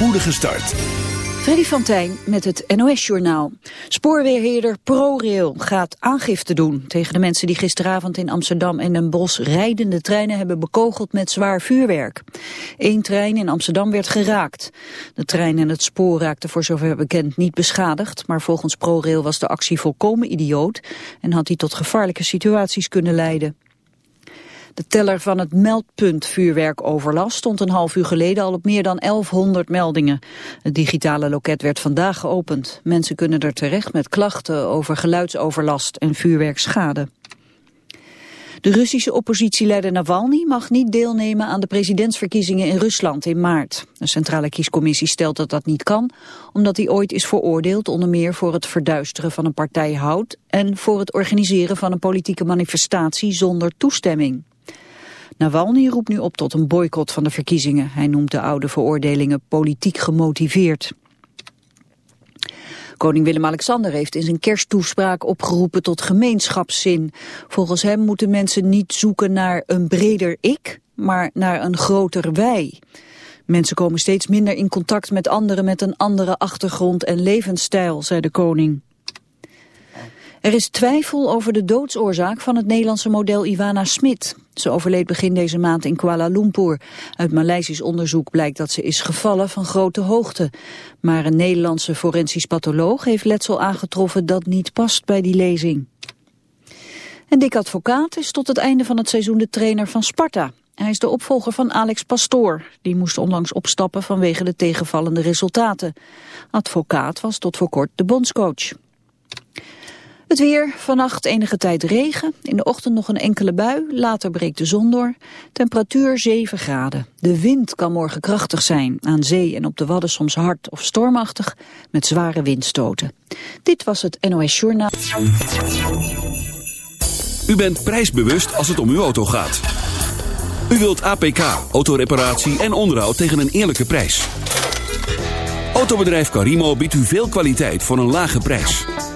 spoedige start. Freddy van Tijn met het NOS-journaal. Spoorweerheerder ProRail gaat aangifte doen tegen de mensen die gisteravond in Amsterdam en Den Bosch rijdende treinen hebben bekogeld met zwaar vuurwerk. Eén trein in Amsterdam werd geraakt. De trein en het spoor raakten voor zover bekend niet beschadigd, maar volgens ProRail was de actie volkomen idioot en had die tot gevaarlijke situaties kunnen leiden. De teller van het meldpunt vuurwerkoverlast stond een half uur geleden al op meer dan 1100 meldingen. Het digitale loket werd vandaag geopend. Mensen kunnen er terecht met klachten over geluidsoverlast en vuurwerkschade. De Russische oppositieleider Navalny mag niet deelnemen aan de presidentsverkiezingen in Rusland in maart. De Centrale Kiescommissie stelt dat dat niet kan, omdat hij ooit is veroordeeld onder meer voor het verduisteren van een partijhout en voor het organiseren van een politieke manifestatie zonder toestemming. Navalny roept nu op tot een boycott van de verkiezingen. Hij noemt de oude veroordelingen politiek gemotiveerd. Koning Willem-Alexander heeft in zijn kersttoespraak opgeroepen tot gemeenschapszin. Volgens hem moeten mensen niet zoeken naar een breder ik, maar naar een groter wij. Mensen komen steeds minder in contact met anderen met een andere achtergrond en levensstijl, zei de koning. Er is twijfel over de doodsoorzaak van het Nederlandse model Ivana Smit. Ze overleed begin deze maand in Kuala Lumpur. Uit Maleisisch onderzoek blijkt dat ze is gevallen van grote hoogte. Maar een Nederlandse forensisch patholoog heeft letsel aangetroffen dat niet past bij die lezing. En Dick Advocaat is tot het einde van het seizoen de trainer van Sparta. Hij is de opvolger van Alex Pastoor. Die moest onlangs opstappen vanwege de tegenvallende resultaten. Advocaat was tot voor kort de bondscoach. Het weer, vannacht enige tijd regen, in de ochtend nog een enkele bui, later breekt de zon door. Temperatuur 7 graden. De wind kan morgen krachtig zijn, aan zee en op de wadden soms hard of stormachtig, met zware windstoten. Dit was het NOS Journaal. U bent prijsbewust als het om uw auto gaat. U wilt APK, autoreparatie en onderhoud tegen een eerlijke prijs. Autobedrijf Carimo biedt u veel kwaliteit voor een lage prijs.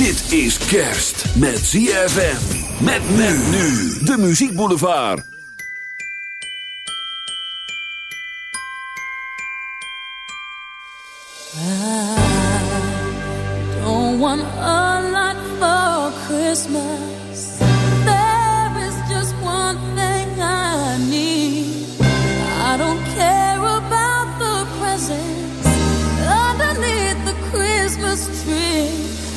Dit is kerst met ZFM. Met men nu. De Muziek Boulevard. Don't want a lot for Christmas. There is just one thing I need. I don't care about the presents underneath the Christmas tree.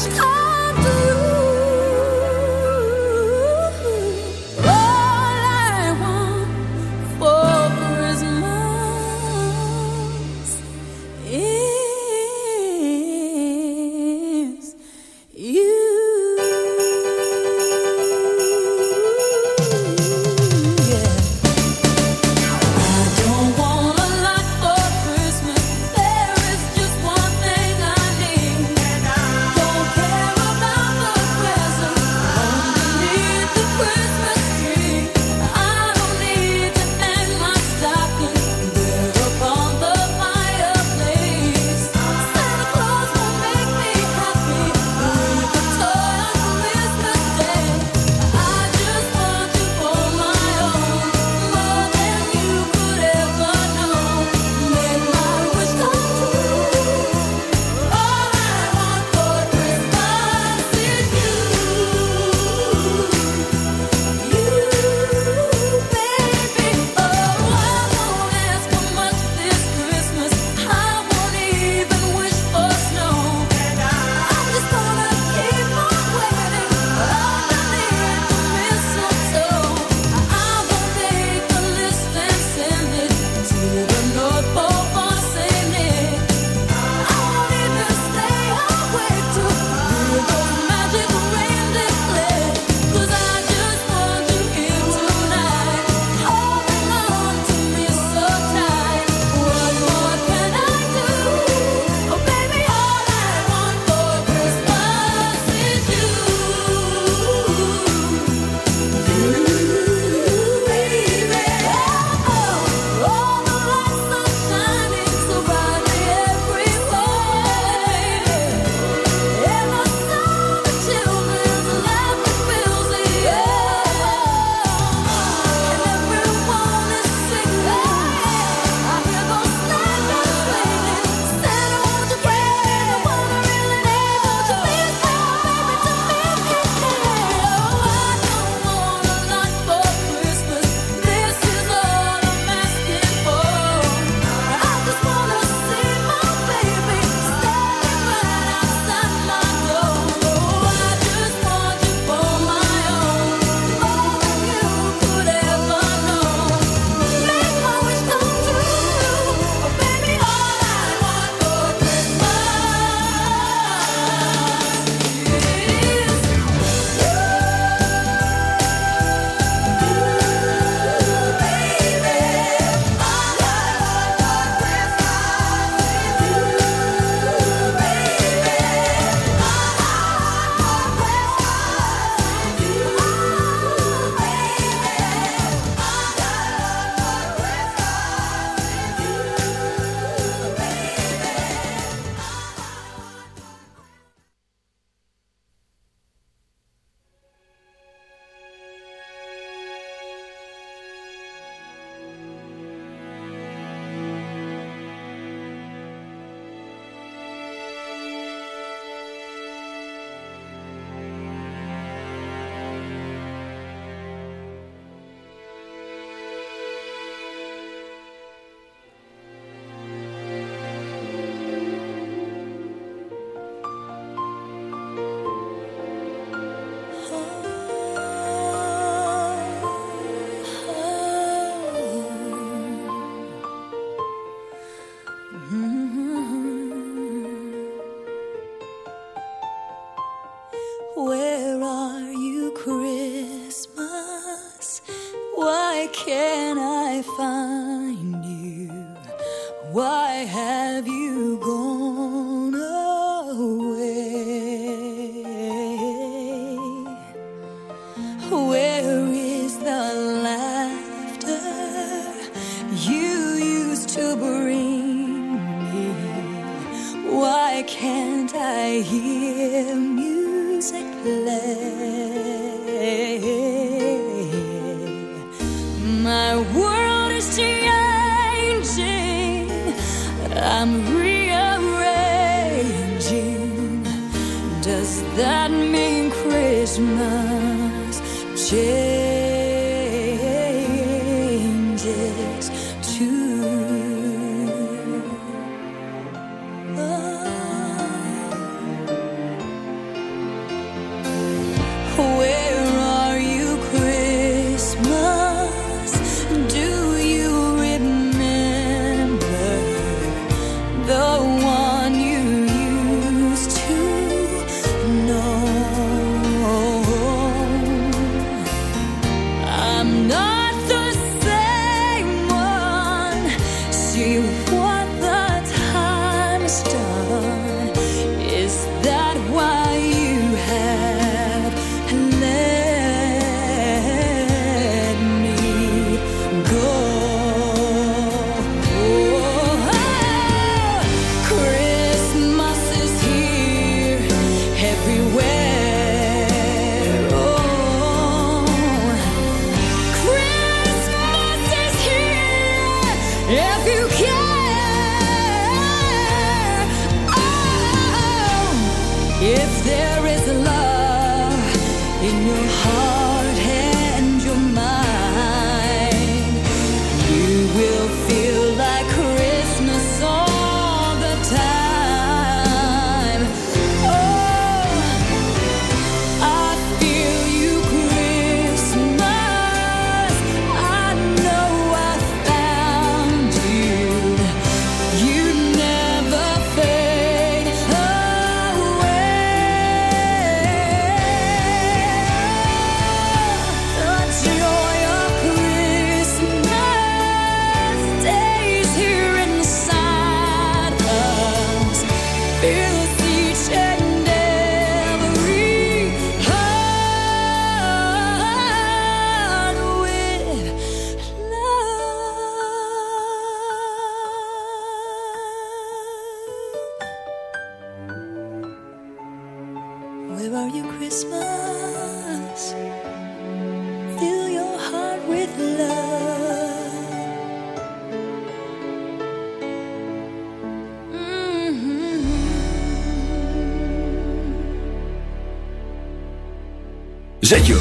oh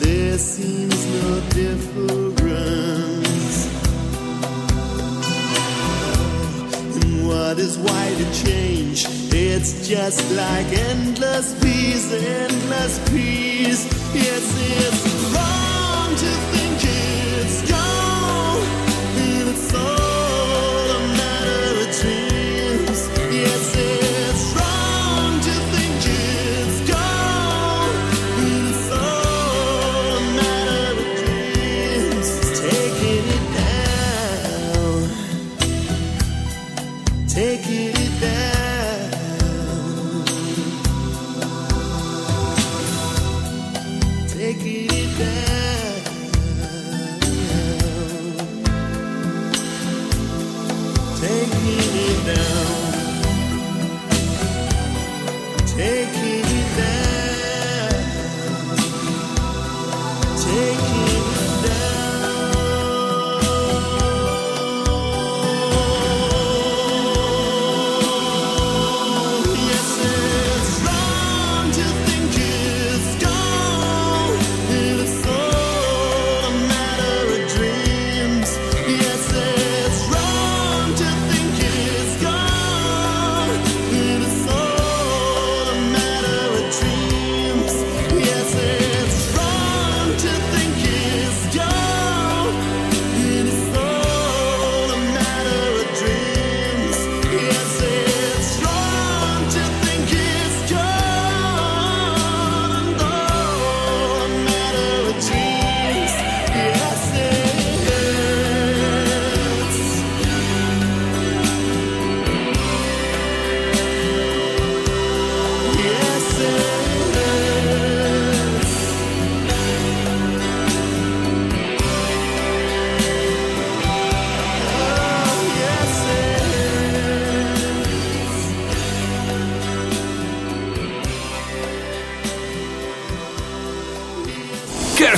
there seems no difference. And what is why to change? It's just like endless peace, endless peace. Yes, it's wrong to think it's gone.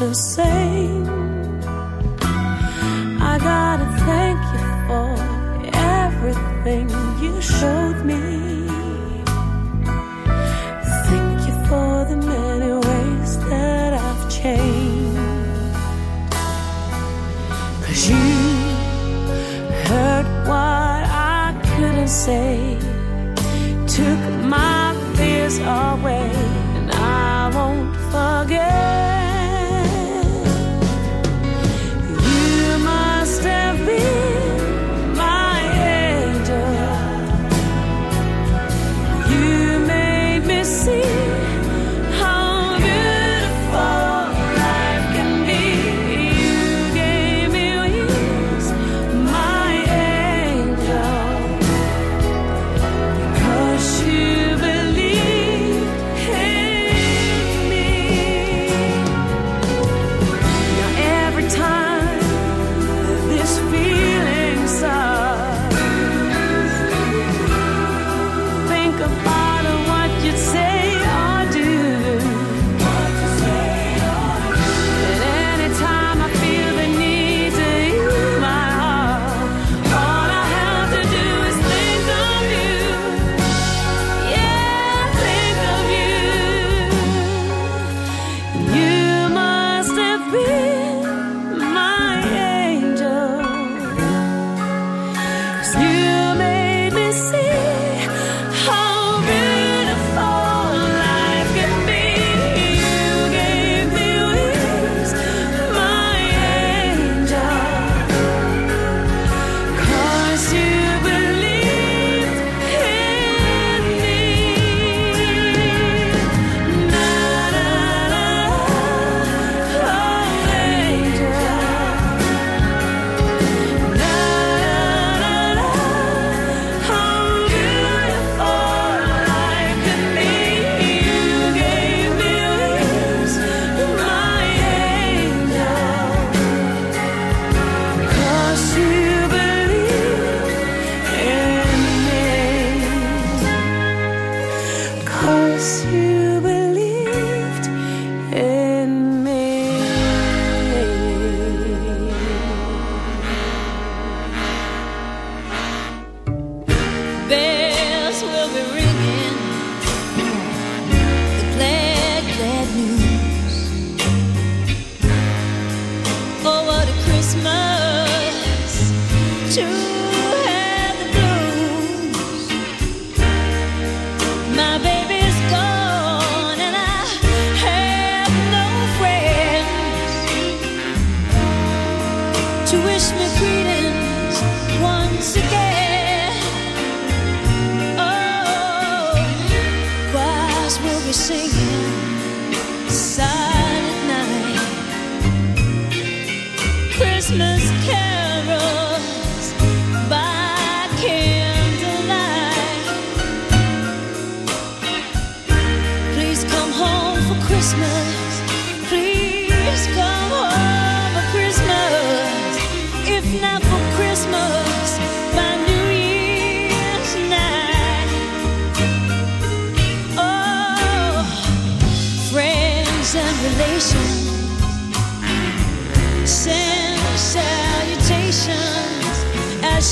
the same.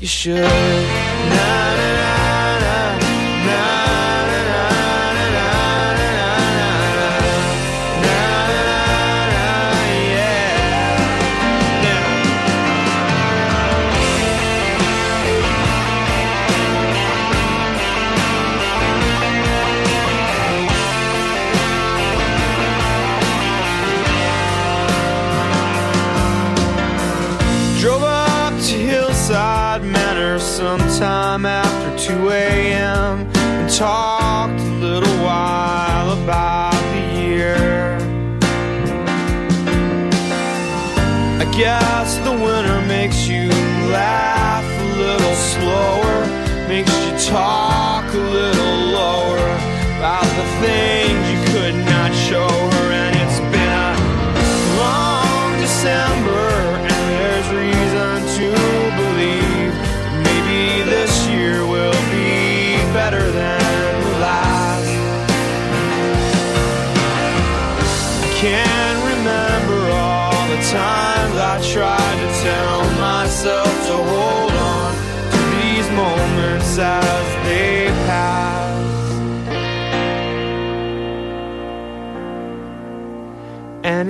you should. everything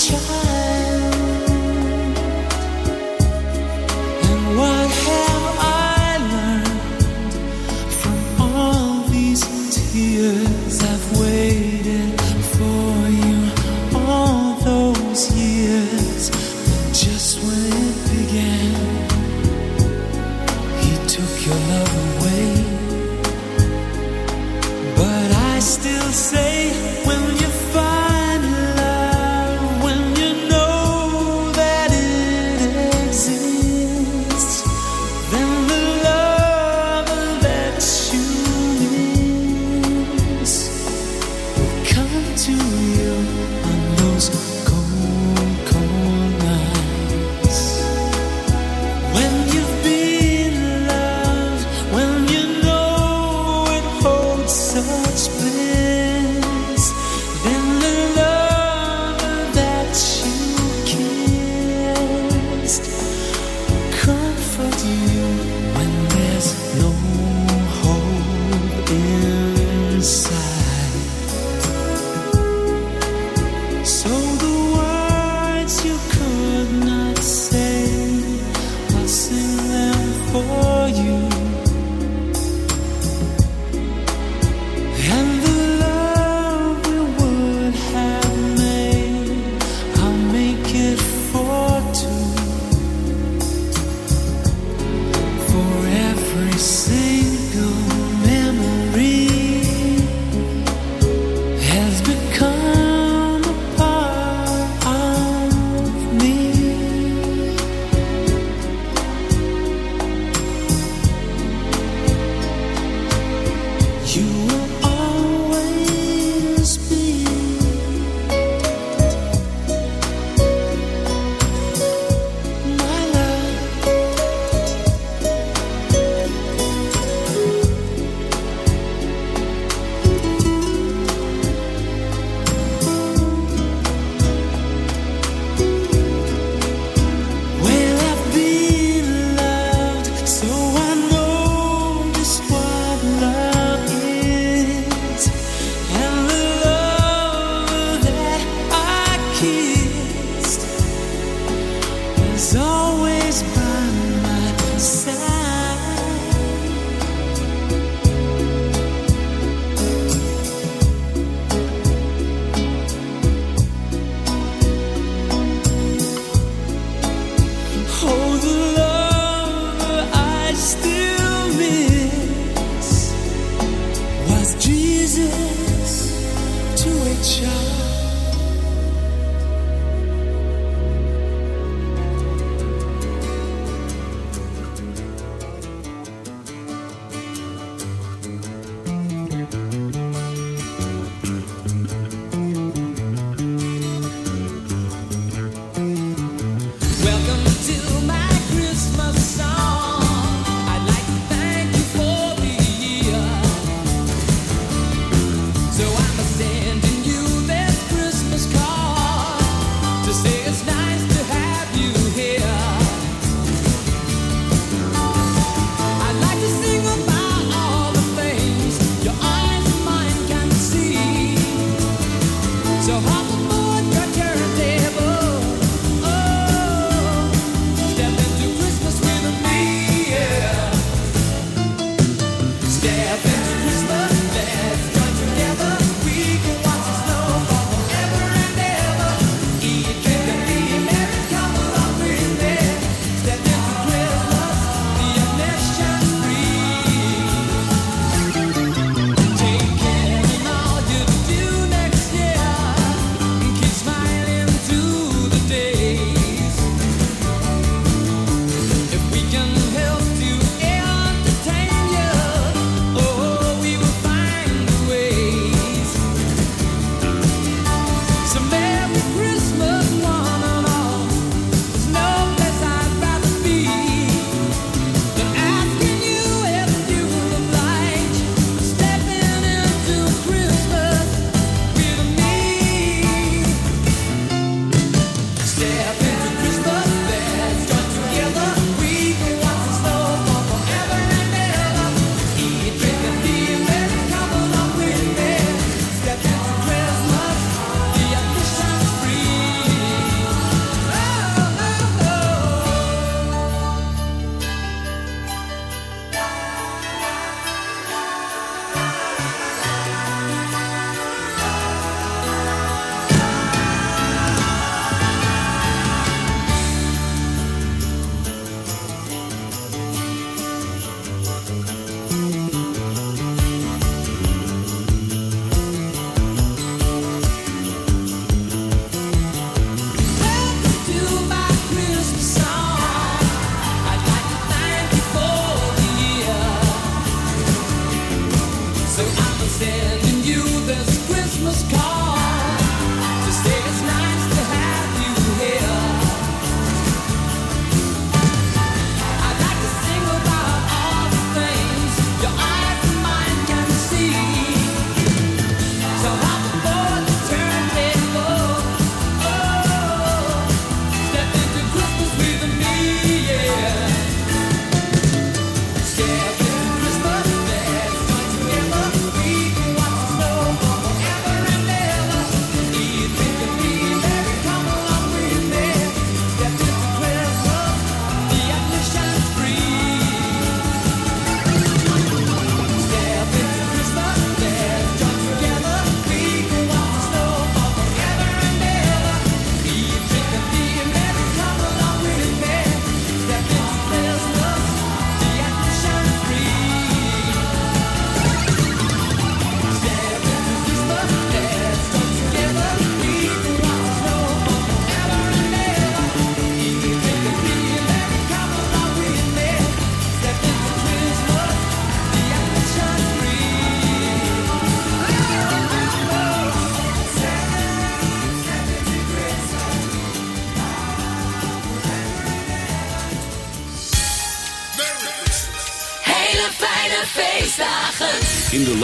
child You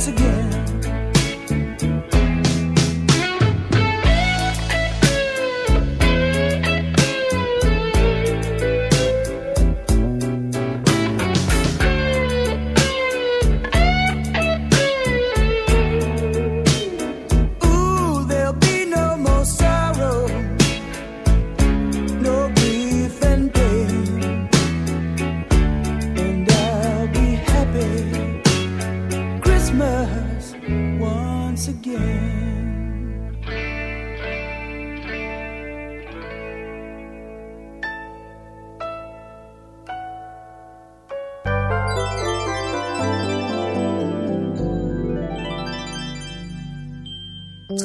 once again.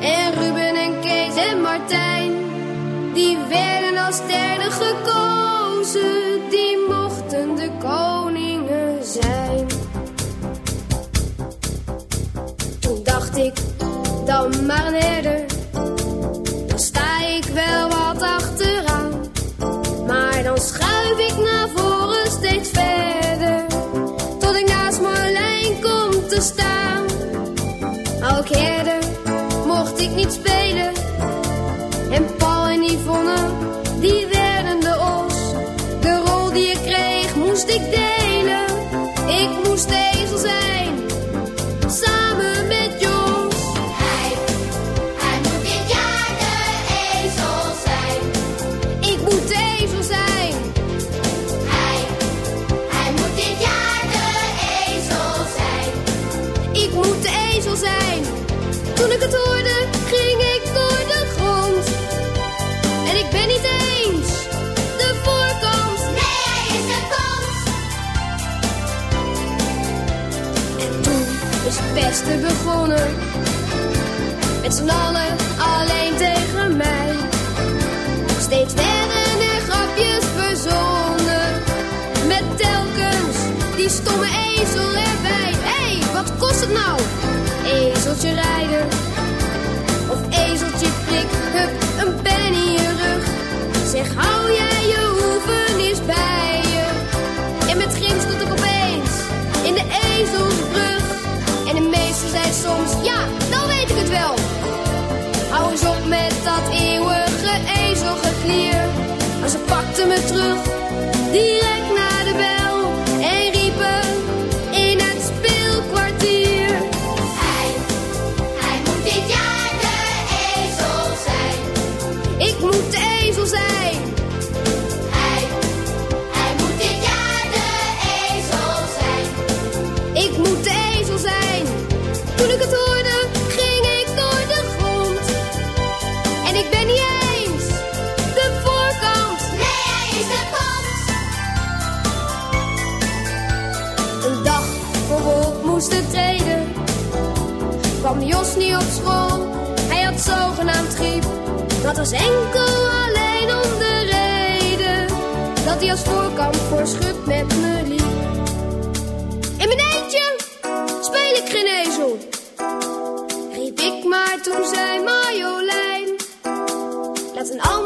En Ruben en Kees en Martijn. Die werden als derde gekozen. Die mochten de koningen zijn. Toen dacht ik, dan maar een herder. Spelen. En Paul en Yvonne, die werden begonnen. Met z'n allen alleen tegen mij. Steeds werden er grapjes verzonnen. Met telkens die stomme ezel erbij. Hé, hey, wat kost het nou? Ezeltje rijden ja, dan weet ik het wel. Hou eens op met dat eeuwige ezelgeklier. Maar ze pakte me terug kwam Jos niet op school. Hij had zogenaamd griep. Dat was enkel alleen om de reden dat hij als voorkant voor schub met me liep. In mijn eentje speel ik geen ezel, riep ik maar toen zei Majolijn. Laat een ander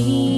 see.